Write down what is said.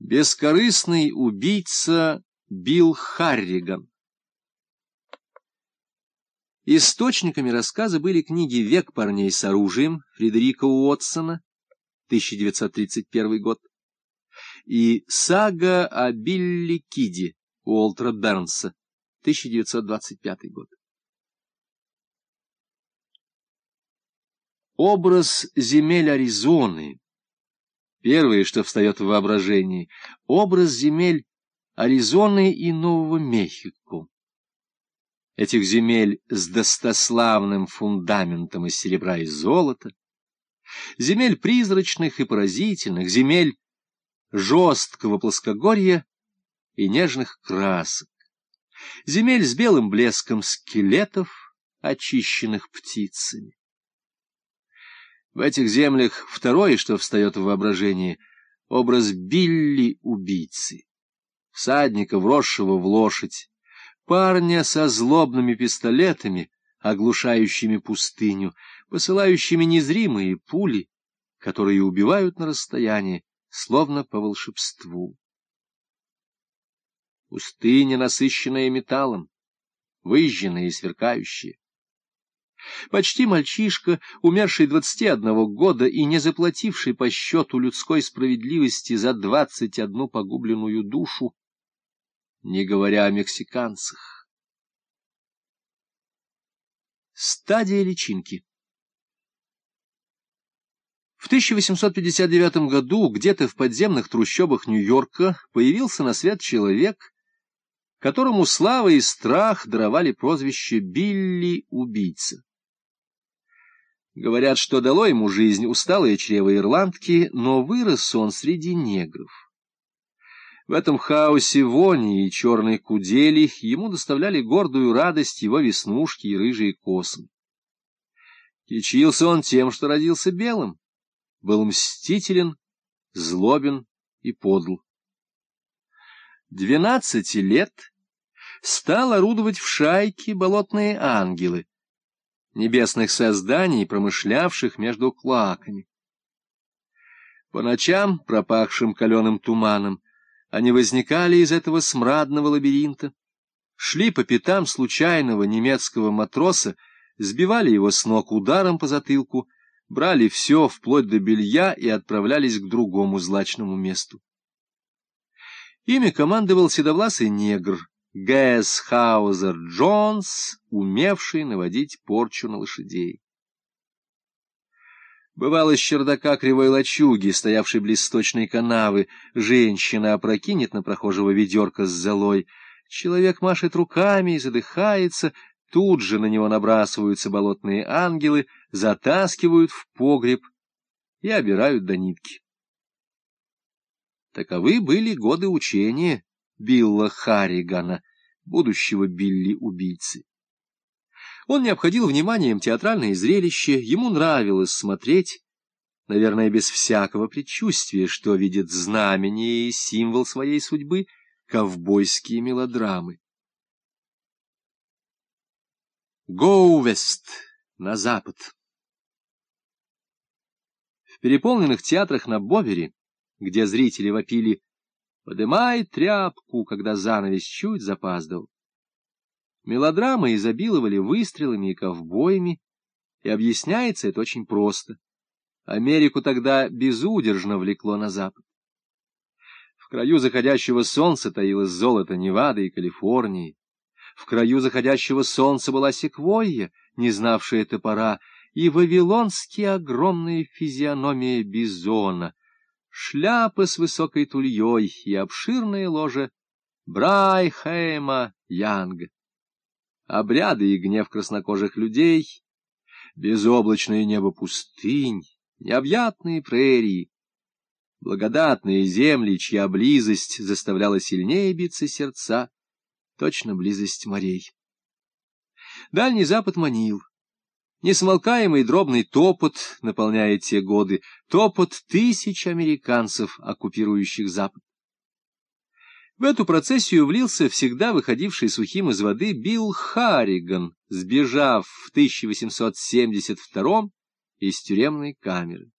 Бескорыстный убийца Билл Харриган Источниками рассказа были книги «Век парней с оружием» Фредерика Уотсона, 1931 год, и «Сага о Билли Киде» Уолтера Бернса, 1925 год. Образ земель Аризоны Первое, что встает в воображении — образ земель Аризоны и Нового Мехико. Этих земель с достославным фундаментом из серебра и золота, земель призрачных и поразительных, земель жесткого плоскогорья и нежных красок, земель с белым блеском скелетов, очищенных птицами. В этих землях второе, что встает в воображении, образ Билли-убийцы, всадника, вросшего в лошадь, парня со злобными пистолетами, оглушающими пустыню, посылающими незримые пули, которые убивают на расстоянии, словно по волшебству. Пустыня, насыщенная металлом, выжженная и сверкающая. Почти мальчишка, умерший двадцати одного года и не заплативший по счету людской справедливости за двадцать одну погубленную душу, не говоря о мексиканцах. Стадия личинки В 1859 году где-то в подземных трущобах Нью-Йорка появился на свет человек, которому слава и страх даровали прозвище Билли-убийца. Говорят, что дало ему жизнь усталое чрево ирландки, но вырос он среди негров. В этом хаосе вони и черной кудели ему доставляли гордую радость его веснушки и рыжие косы. Кичился он тем, что родился белым, был мстителен, злобен и подл. Двенадцати лет стал орудовать в шайке болотные ангелы, небесных созданий, промышлявших между клаками. По ночам, пропахшим каленым туманом, они возникали из этого смрадного лабиринта, шли по пятам случайного немецкого матроса, сбивали его с ног ударом по затылку, брали все, вплоть до белья, и отправлялись к другому злачному месту. Ими командовал седовласый негр, Гэс Хаузер Джонс, умевший наводить порчу на лошадей. Бывало, с чердака кривой лачуги, стоявшей близ сточной канавы, женщина опрокинет на прохожего ведерко с золой. Человек машет руками и задыхается, тут же на него набрасываются болотные ангелы, затаскивают в погреб и обирают до нитки. Таковы были годы учения Билла Харригана, будущего Билли-убийцы. Он не обходил вниманием театральное зрелище, ему нравилось смотреть, наверное, без всякого предчувствия, что видит знамение и символ своей судьбы — ковбойские мелодрамы. West, на запад. В переполненных театрах на Бовери, где зрители вопили Подымай тряпку, когда занавес чуть запаздывал. Мелодрамы изобиловали выстрелами и ковбоями, и объясняется это очень просто. Америку тогда безудержно влекло на запад. В краю заходящего солнца таилось золото Невады и Калифорнии. В краю заходящего солнца была секвойя, не знавшая топора, и вавилонские огромные физиономия бизона, шляпа с высокой тульей и обширное ложе Брайхейма Янга. Обряды и гнев краснокожих людей, безоблачное небо пустынь, необъятные прерии, благодатные земли, чья близость заставляла сильнее биться сердца, точно близость морей. Дальний Запад манил. Несмолкаемый дробный топот наполняет те годы, топот тысяч американцев, оккупирующих Запад. В эту процессию влился всегда выходивший сухим из воды Билл Харриган, сбежав в 1872 из тюремной камеры.